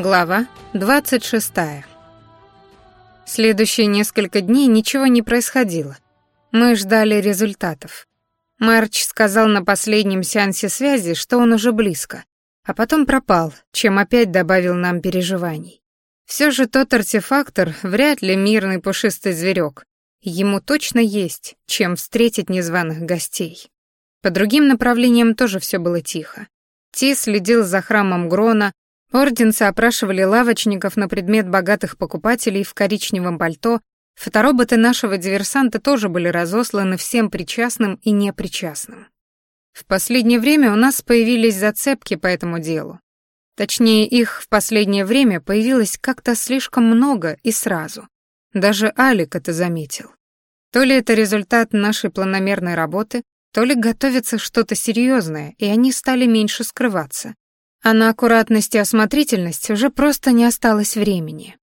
Глава 26. Следующие несколько дней ничего не происходило. Мы ждали результатов. Марч сказал на последнем сеансе связи, что он уже близко, а потом пропал, чем опять добавил нам переживаний. Все же тот артефактор вряд ли мирный пушистый зверек. Ему точно есть, чем встретить незваных гостей. По другим направлениям тоже все было тихо. Ти следил за храмом Грона, Орденцы опрашивали лавочников на предмет богатых покупателей в коричневом пальто, фотороботы нашего диверсанта тоже были разосланы всем причастным и непричастным. В последнее время у нас появились зацепки по этому делу. Точнее, их в последнее время появилось как-то слишком много и сразу. Даже Алик это заметил. То ли это результат нашей планомерной работы, то ли готовится что-то серьезное, и они стали меньше скрываться, а на аккуратность и осмотрительность уже просто не осталось времени.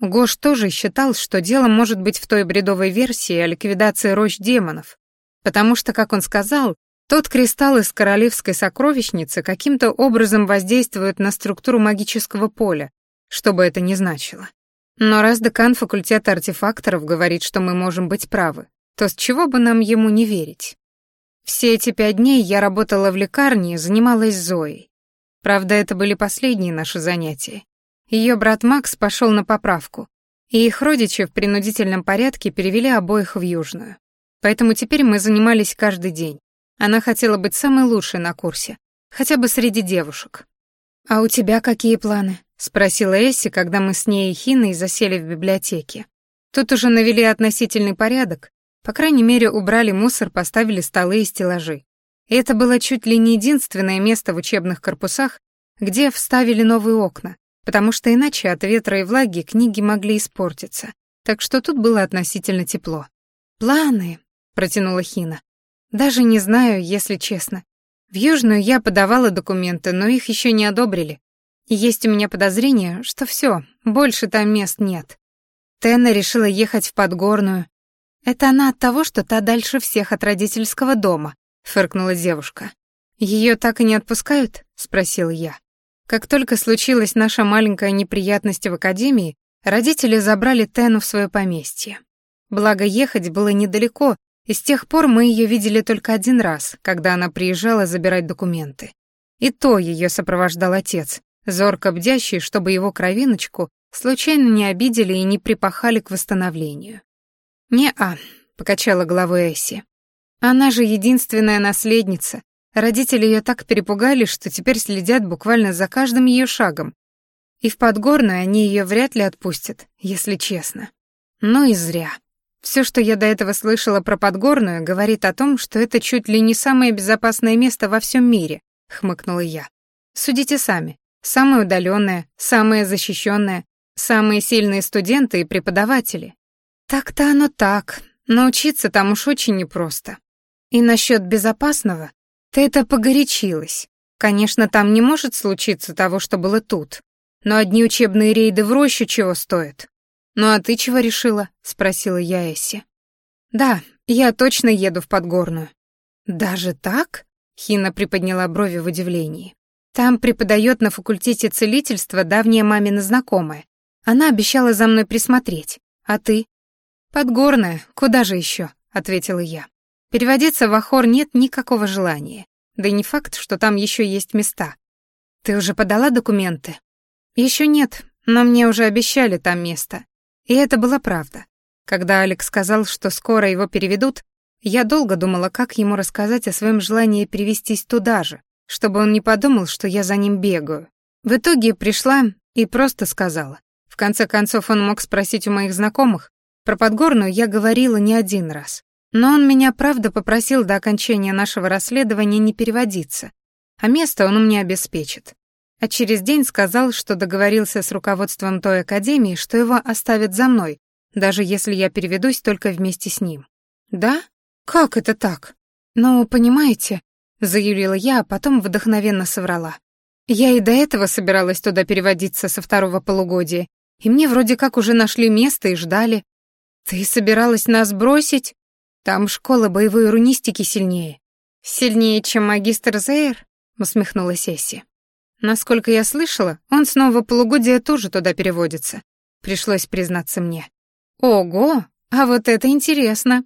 Гош тоже считал, что дело может быть в той бредовой версии о ликвидации рощ демонов, потому что, как он сказал, тот кристалл из королевской сокровищницы каким-то образом воздействует на структуру магического поля, что бы это ни значило. Но раз декан факультета артефакторов говорит, что мы можем быть правы, то с чего бы нам ему не верить? Все эти пять дней я работала в лекарне и занималась Зоей. Правда, это были последние наши занятия. Ее брат Макс пошел на поправку, и их родичи в принудительном порядке перевели обоих в Южную. Поэтому теперь мы занимались каждый день. Она хотела быть самой лучшей на курсе, хотя бы среди девушек. «А у тебя какие планы?» — спросила Эсси, когда мы с ней и Хиной засели в библиотеке. Тут уже навели относительный порядок, по крайней мере, убрали мусор, поставили столы и стеллажи. Это было чуть ли не единственное место в учебных корпусах, где вставили новые окна, потому что иначе от ветра и влаги книги могли испортиться. Так что тут было относительно тепло. «Планы», — протянула Хина. «Даже не знаю, если честно. В Южную я подавала документы, но их еще не одобрили. Есть у меня подозрение, что все, больше там мест нет. Тена решила ехать в Подгорную. Это она от того, что та дальше всех от родительского дома, фыркнула девушка. Ее так и не отпускают? спросил я. Как только случилась наша маленькая неприятность в академии, родители забрали Тену в свое поместье. Благо ехать было недалеко, и с тех пор мы ее видели только один раз, когда она приезжала забирать документы. И то ее сопровождал отец, зорко бдящий, чтобы его кровиночку случайно не обидели и не припахали к восстановлению. «Не-а», — покачала головой Эсси. Она же единственная наследница. Родители ее так перепугали, что теперь следят буквально за каждым ее шагом. И в Подгорную они ее вряд ли отпустят, если честно. Но и зря. Все, что я до этого слышала про Подгорную, говорит о том, что это чуть ли не самое безопасное место во всем мире, хмыкнула я. Судите сами. Самое удаленное, самое защищенное, самые сильные студенты и преподаватели. Так-то оно так, но учиться там уж очень непросто. И насчет безопасного, ты это погорячилась. Конечно, там не может случиться того, что было тут. Но одни учебные рейды в рощу чего стоят. «Ну а ты чего решила?» — спросила я Эсси. «Да, я точно еду в Подгорную». «Даже так?» — Хина приподняла брови в удивлении. «Там преподает на факультете целительства давняя мамина знакомая. Она обещала за мной присмотреть. А ты?» «Подгорная, куда же еще?» — ответила я. Переводиться в Ахор нет никакого желания. Да и не факт, что там еще есть места. Ты уже подала документы? Еще нет, но мне уже обещали там место. И это была правда. Когда Алекс сказал, что скоро его переведут, я долго думала, как ему рассказать о своем желании перевестись туда же, чтобы он не подумал, что я за ним бегаю. В итоге пришла и просто сказала. В конце концов, он мог спросить у моих знакомых. Про Подгорную я говорила не один раз. Но он меня правда попросил до окончания нашего расследования не переводиться, а место он мне обеспечит. А через день сказал, что договорился с руководством той академии, что его оставят за мной, даже если я переведусь только вместе с ним. Да? Как это так? Ну, понимаете, заявила я, а потом вдохновенно соврала. Я и до этого собиралась туда переводиться со второго полугодия, и мне вроде как уже нашли место и ждали. Ты собиралась нас бросить? Там школа боевой рунистики сильнее. Сильнее, чем магистр Зейр? Усмехнулась Эсси. Насколько я слышала, он снова полугодия тоже туда переводится. Пришлось признаться мне. Ого, а вот это интересно.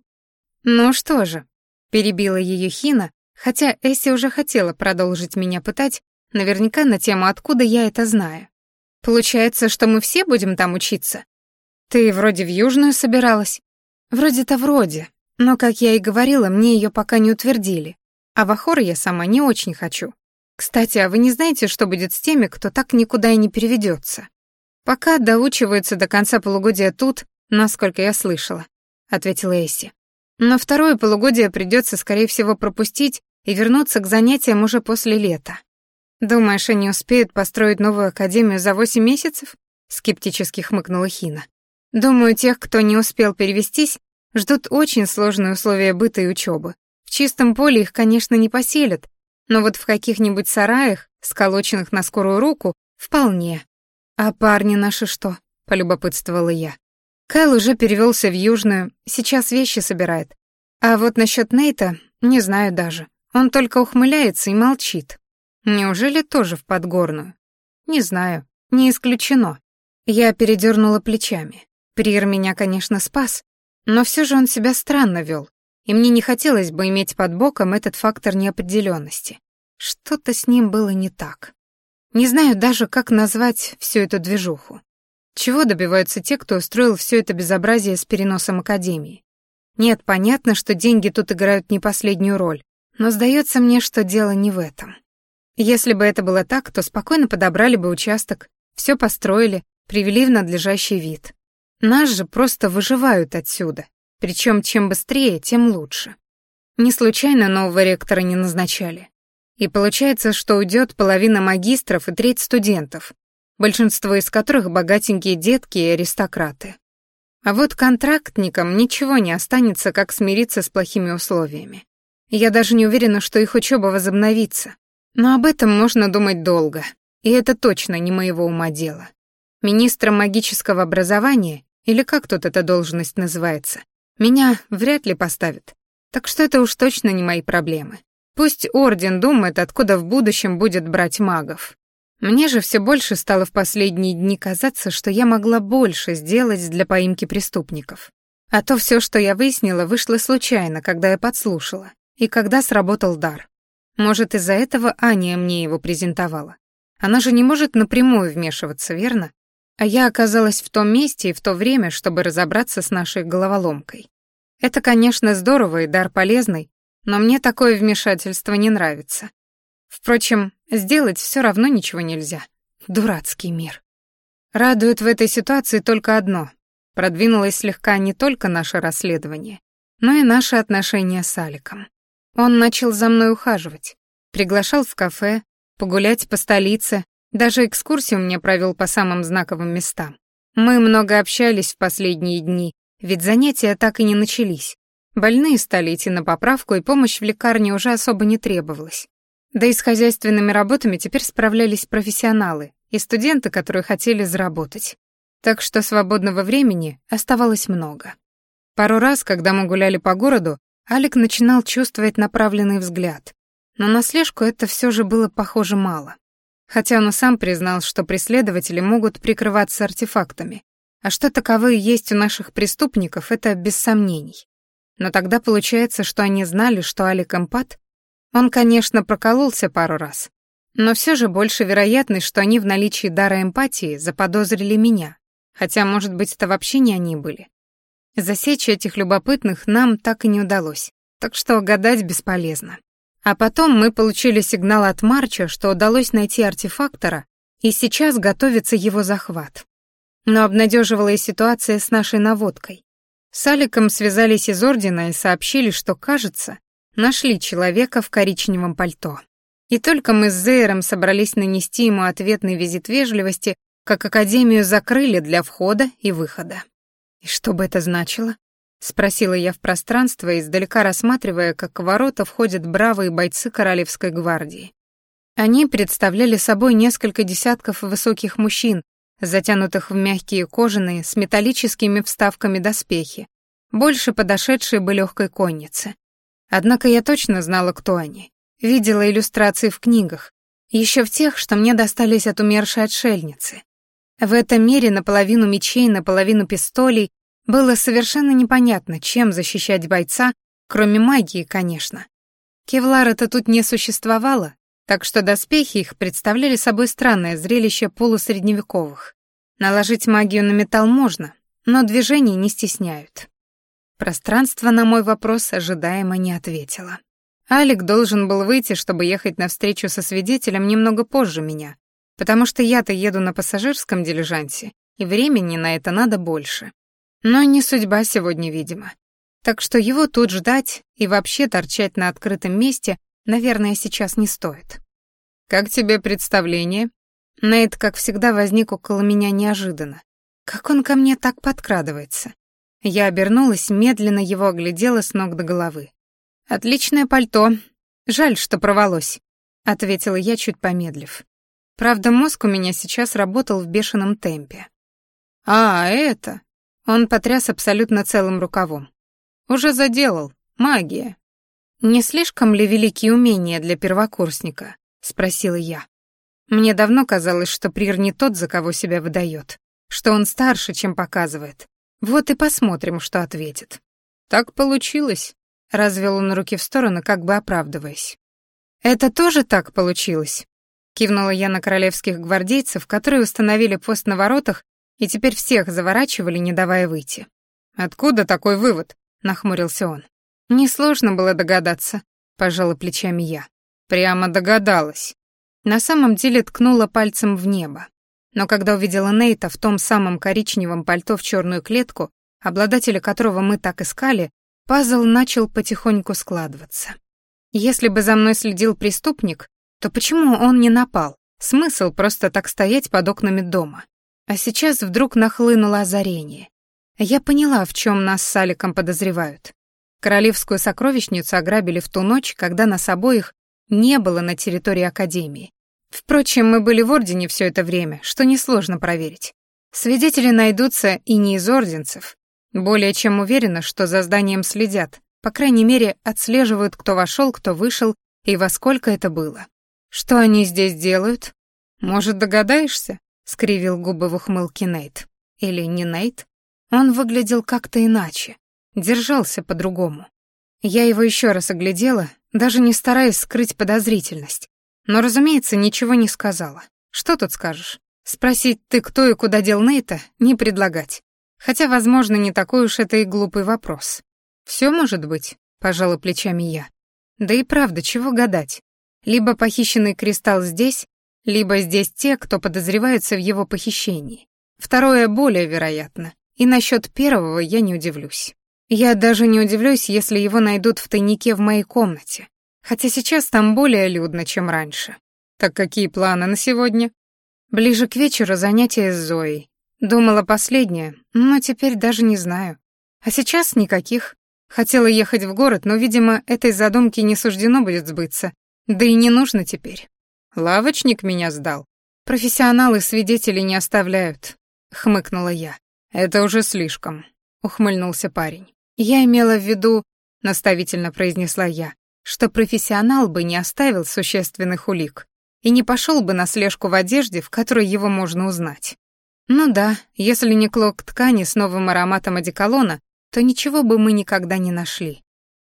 Ну что же, перебила ее Хина, хотя Эсси уже хотела продолжить меня пытать, наверняка на тему, откуда я это знаю. Получается, что мы все будем там учиться? Ты вроде в Южную собиралась? Вроде-то вроде, но, как я и говорила, мне ее пока не утвердили. А в Ахор я сама не очень хочу. Кстати, а вы не знаете, что будет с теми, кто так никуда и не переведется? Пока доучиваются до конца полугодия тут, насколько я слышала, ответила Эсси. Но второе полугодие придется, скорее всего, пропустить и вернуться к занятиям уже после лета. Думаешь, они успеют построить новую академию за восемь месяцев? скептически хмыкнула Хина. Думаю, тех, кто не успел перевестись, ждут очень сложные условия быта и учебы. В чистом поле их, конечно, не поселят, но вот в каких-нибудь сараях, сколоченных на скорую руку, вполне. А парни наши что? полюбопытствовала я. Кайл уже перевелся в Южную, сейчас вещи собирает. А вот насчет Нейта не знаю даже. Он только ухмыляется и молчит. Неужели тоже в Подгорную? Не знаю, не исключено. Я передернула плечами. Приер меня, конечно, спас, но все же он себя странно вел и мне не хотелось бы иметь под боком этот фактор неопределенности. Что-то с ним было не так. Не знаю даже, как назвать всю эту движуху. Чего добиваются те, кто устроил все это безобразие с переносом Академии? Нет, понятно, что деньги тут играют не последнюю роль, но сдается мне, что дело не в этом. Если бы это было так, то спокойно подобрали бы участок, все построили, привели в надлежащий вид. Нас же просто выживают отсюда, причем чем быстрее, тем лучше. Не случайно нового ректора не назначали. И получается, что уйдет половина магистров и треть студентов, большинство из которых богатенькие детки и аристократы. А вот контрактникам ничего не останется, как смириться с плохими условиями. Я даже не уверена, что их учеба возобновится. Но об этом можно думать долго, и это точно не моего ума дело. Министром магического образования, или как тут эта должность называется, меня вряд ли поставят. Так что это уж точно не мои проблемы. Пусть Орден думает, откуда в будущем будет брать магов. Мне же все больше стало в последние дни казаться, что я могла больше сделать для поимки преступников. А то все, что я выяснила, вышло случайно, когда я подслушала, и когда сработал дар. Может, из-за этого Аня мне его презентовала. Она же не может напрямую вмешиваться, верно? А я оказалась в том месте и в то время, чтобы разобраться с нашей головоломкой. Это, конечно, здорово и дар полезный, но мне такое вмешательство не нравится. Впрочем, сделать все равно ничего нельзя. Дурацкий мир. Радует в этой ситуации только одно. Продвинулось слегка не только наше расследование, но и наши отношения с Аликом. Он начал за мной ухаживать, приглашал в кафе, погулять по столице, даже экскурсию мне провел по самым знаковым местам. Мы много общались в последние дни, ведь занятия так и не начались. Больные стали идти на поправку, и помощь в лекарне уже особо не требовалась. Да и с хозяйственными работами теперь справлялись профессионалы и студенты, которые хотели заработать. Так что свободного времени оставалось много. Пару раз, когда мы гуляли по городу, Алик начинал чувствовать направленный взгляд. Но на слежку это все же было похоже мало хотя он и сам признал, что преследователи могут прикрываться артефактами, а что таковые есть у наших преступников, это без сомнений. Но тогда получается, что они знали, что Алик эмпат. Он, конечно, прокололся пару раз, но все же больше вероятность, что они в наличии дара эмпатии заподозрили меня, хотя, может быть, это вообще не они были. Засечь этих любопытных нам так и не удалось, так что гадать бесполезно. А потом мы получили сигнал от Марча, что удалось найти артефактора, и сейчас готовится его захват. Но обнадеживала и ситуация с нашей наводкой. С Аликом связались из Ордена и сообщили, что, кажется, нашли человека в коричневом пальто. И только мы с Зейром собрались нанести ему ответный визит вежливости, как Академию закрыли для входа и выхода. И что бы это значило? — спросила я в пространство, издалека рассматривая, как в ворота входят бравые бойцы Королевской гвардии. Они представляли собой несколько десятков высоких мужчин, затянутых в мягкие кожаные с металлическими вставками доспехи, больше подошедшие бы легкой конницы. Однако я точно знала, кто они. Видела иллюстрации в книгах, Еще в тех, что мне достались от умершей отшельницы. В этом мире наполовину мечей, наполовину пистолей было совершенно непонятно, чем защищать бойца, кроме магии, конечно. Кевлара-то тут не существовало, так что доспехи их представляли собой странное зрелище полусредневековых. Наложить магию на металл можно, но движений не стесняют. Пространство на мой вопрос ожидаемо не ответило. Алик должен был выйти, чтобы ехать на встречу со свидетелем немного позже меня, потому что я-то еду на пассажирском дилижансе, и времени на это надо больше. Но не судьба сегодня, видимо. Так что его тут ждать и вообще торчать на открытом месте, наверное, сейчас не стоит. «Как тебе представление?» Нейт, как всегда, возник около меня неожиданно. Как он ко мне так подкрадывается? Я обернулась, медленно его оглядела с ног до головы. «Отличное пальто. Жаль, что провалось», — ответила я, чуть помедлив. Правда, мозг у меня сейчас работал в бешеном темпе. «А, это...» Он потряс абсолютно целым рукавом. «Уже заделал. Магия». «Не слишком ли великие умения для первокурсника?» — спросила я. Мне давно казалось, что Прир не тот, за кого себя выдает, что он старше, чем показывает. Вот и посмотрим, что ответит. «Так получилось», Развел он руки в стороны, как бы оправдываясь. «Это тоже так получилось?» Кивнула я на королевских гвардейцев, которые установили пост на воротах и теперь всех заворачивали, не давая выйти. «Откуда такой вывод?» — нахмурился он. «Несложно было догадаться», — пожала плечами я. «Прямо догадалась». На самом деле ткнула пальцем в небо. Но когда увидела Нейта в том самом коричневом пальто в черную клетку, обладателя которого мы так искали, Пазл начал потихоньку складываться. Если бы за мной следил преступник, то почему он не напал? Смысл просто так стоять под окнами дома. А сейчас вдруг нахлынуло озарение. Я поняла, в чем нас с Аликом подозревают. Королевскую сокровищницу ограбили в ту ночь, когда нас обоих не было на территории Академии. Впрочем, мы были в Ордене все это время, что несложно проверить. Свидетели найдутся и не из орденцев, более чем уверена, что за зданием следят, по крайней мере, отслеживают, кто вошел, кто вышел и во сколько это было. Что они здесь делают? Может, догадаешься? Скривил губы в ухмылке Нейт. Или не Нейт? Он выглядел как-то иначе, держался по-другому. Я его еще раз оглядела, даже не стараясь скрыть подозрительность. Но, разумеется, ничего не сказала. Что тут скажешь? Спросить «ты кто и куда дел Нейта» не предлагать. Хотя, возможно, не такой уж это и глупый вопрос. Все может быть, пожала плечами я. Да и правда, чего гадать? Либо похищенный кристалл здесь, либо здесь те, кто подозревается в его похищении. Второе более вероятно, и насчет первого я не удивлюсь. Я даже не удивлюсь, если его найдут в тайнике в моей комнате, хотя сейчас там более людно, чем раньше. Так какие планы на сегодня? Ближе к вечеру занятия с Зоей, Думала последнее, но теперь даже не знаю. А сейчас никаких. Хотела ехать в город, но, видимо, этой задумки не суждено будет сбыться. Да и не нужно теперь. Лавочник меня сдал. Профессионалы свидетелей не оставляют, хмыкнула я. Это уже слишком, ухмыльнулся парень. Я имела в виду, наставительно произнесла я, что профессионал бы не оставил существенных улик и не пошел бы на слежку в одежде, в которой его можно узнать. Ну да, если не клок ткани с новым ароматом одеколона, то ничего бы мы никогда не нашли.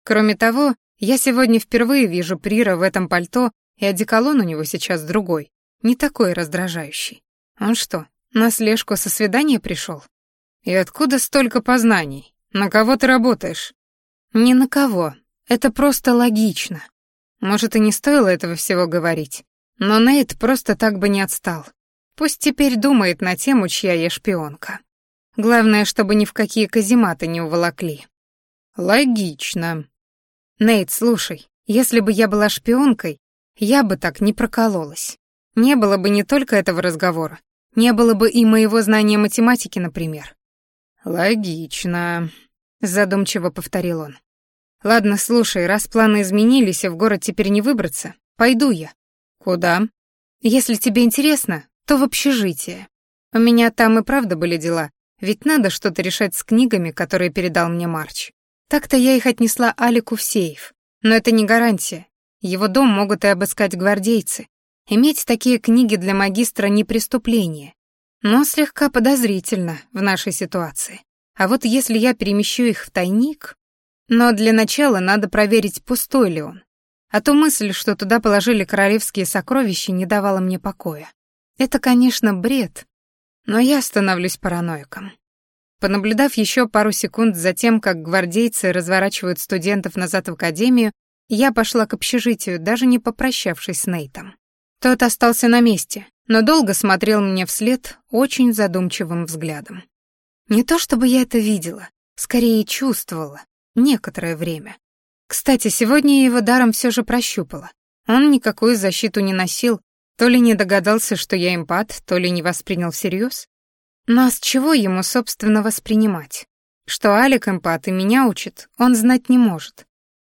Кроме того, я сегодня впервые вижу Прира в этом пальто, и одеколон у него сейчас другой, не такой раздражающий. Он что, на слежку со свидания пришел? И откуда столько познаний? На кого ты работаешь? Ни на кого. Это просто логично. Может, и не стоило этого всего говорить, но Нейт просто так бы не отстал. Пусть теперь думает на тему, чья я шпионка. Главное, чтобы ни в какие казематы не уволокли. Логично. Нейт, слушай, если бы я была шпионкой, я бы так не прокололась. Не было бы не только этого разговора, не было бы и моего знания математики, например. Логично, задумчиво повторил он. Ладно, слушай, раз планы изменились, и в город теперь не выбраться, пойду я. Куда? Если тебе интересно, то в общежитие. У меня там и правда были дела, ведь надо что-то решать с книгами, которые передал мне Марч. Так-то я их отнесла Алику в сейф, но это не гарантия. Его дом могут и обыскать гвардейцы. Иметь такие книги для магистра не преступление, но слегка подозрительно в нашей ситуации. А вот если я перемещу их в тайник... Но для начала надо проверить, пустой ли он. А то мысль, что туда положили королевские сокровища, не давала мне покоя. Это, конечно, бред, но я становлюсь параноиком. Понаблюдав еще пару секунд за тем, как гвардейцы разворачивают студентов назад в академию, я пошла к общежитию, даже не попрощавшись с Нейтом. Тот остался на месте, но долго смотрел мне вслед очень задумчивым взглядом. Не то чтобы я это видела, скорее чувствовала, некоторое время. Кстати, сегодня я его даром все же прощупала. Он никакую защиту не носил, то ли не догадался, что я эмпат, то ли не воспринял всерьез. Но с чего ему, собственно, воспринимать? Что Алик эмпат и меня учит, он знать не может.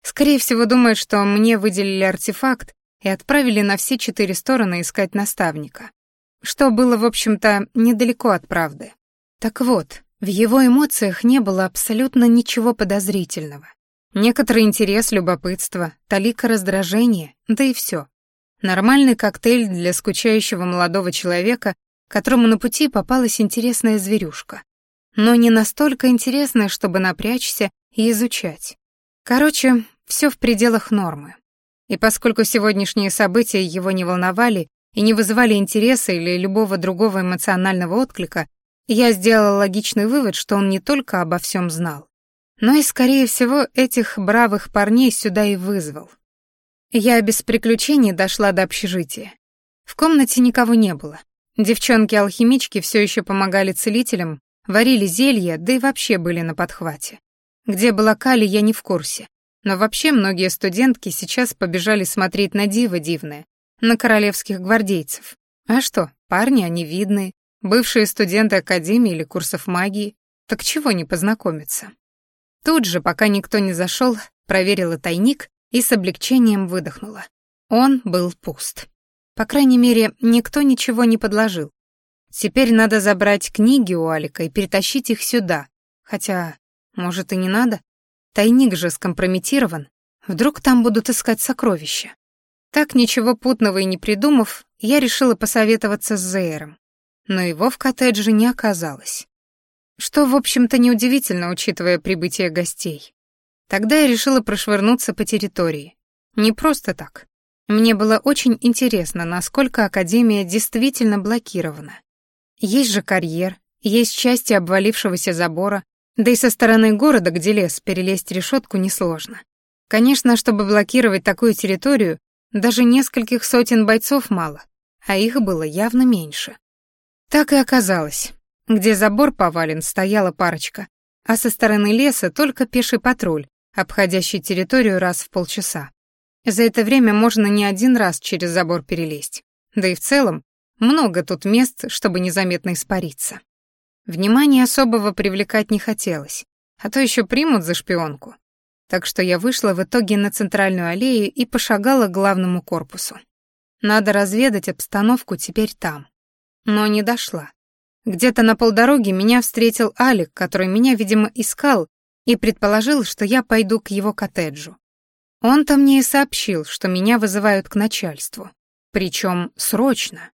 Скорее всего, думает, что мне выделили артефакт, и отправили на все четыре стороны искать наставника. Что было, в общем-то, недалеко от правды. Так вот, в его эмоциях не было абсолютно ничего подозрительного. Некоторый интерес, любопытство, талика раздражения, да и все. Нормальный коктейль для скучающего молодого человека, которому на пути попалась интересная зверюшка. Но не настолько интересная, чтобы напрячься и изучать. Короче, все в пределах нормы. И поскольку сегодняшние события его не волновали и не вызывали интереса или любого другого эмоционального отклика, я сделала логичный вывод, что он не только обо всем знал, но и, скорее всего, этих бравых парней сюда и вызвал. Я без приключений дошла до общежития. В комнате никого не было. Девчонки-алхимички все еще помогали целителям, варили зелья, да и вообще были на подхвате. Где была Кали, я не в курсе. Но вообще многие студентки сейчас побежали смотреть на диво дивное, на королевских гвардейцев. А что, парни они видные, бывшие студенты академии или курсов магии, так чего не познакомиться? Тут же, пока никто не зашел, проверила тайник и с облегчением выдохнула. Он был пуст. По крайней мере, никто ничего не подложил. Теперь надо забрать книги у Алика и перетащить их сюда. Хотя, может, и не надо? Тайник же скомпрометирован. Вдруг там будут искать сокровища. Так ничего путного и не придумав, я решила посоветоваться с Зейром. Но его в коттедже не оказалось. Что, в общем-то, неудивительно, учитывая прибытие гостей. Тогда я решила прошвырнуться по территории. Не просто так. Мне было очень интересно, насколько Академия действительно блокирована. Есть же карьер, есть части обвалившегося забора, да и со стороны города, где лес, перелезть решетку несложно. Конечно, чтобы блокировать такую территорию, даже нескольких сотен бойцов мало, а их было явно меньше. Так и оказалось. Где забор повален, стояла парочка, а со стороны леса только пеший патруль, обходящий территорию раз в полчаса. За это время можно не один раз через забор перелезть. Да и в целом, много тут мест, чтобы незаметно испариться. Внимания особого привлекать не хотелось, а то еще примут за шпионку. Так что я вышла в итоге на центральную аллею и пошагала к главному корпусу. Надо разведать обстановку теперь там. Но не дошла. Где-то на полдороги меня встретил Алик, который меня, видимо, искал и предположил, что я пойду к его коттеджу. Он-то мне и сообщил, что меня вызывают к начальству. Причем срочно.